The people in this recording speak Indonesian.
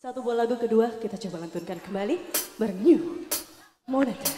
Satu buah lagu kedua kita coba lantunkan kembali bareng New Monata.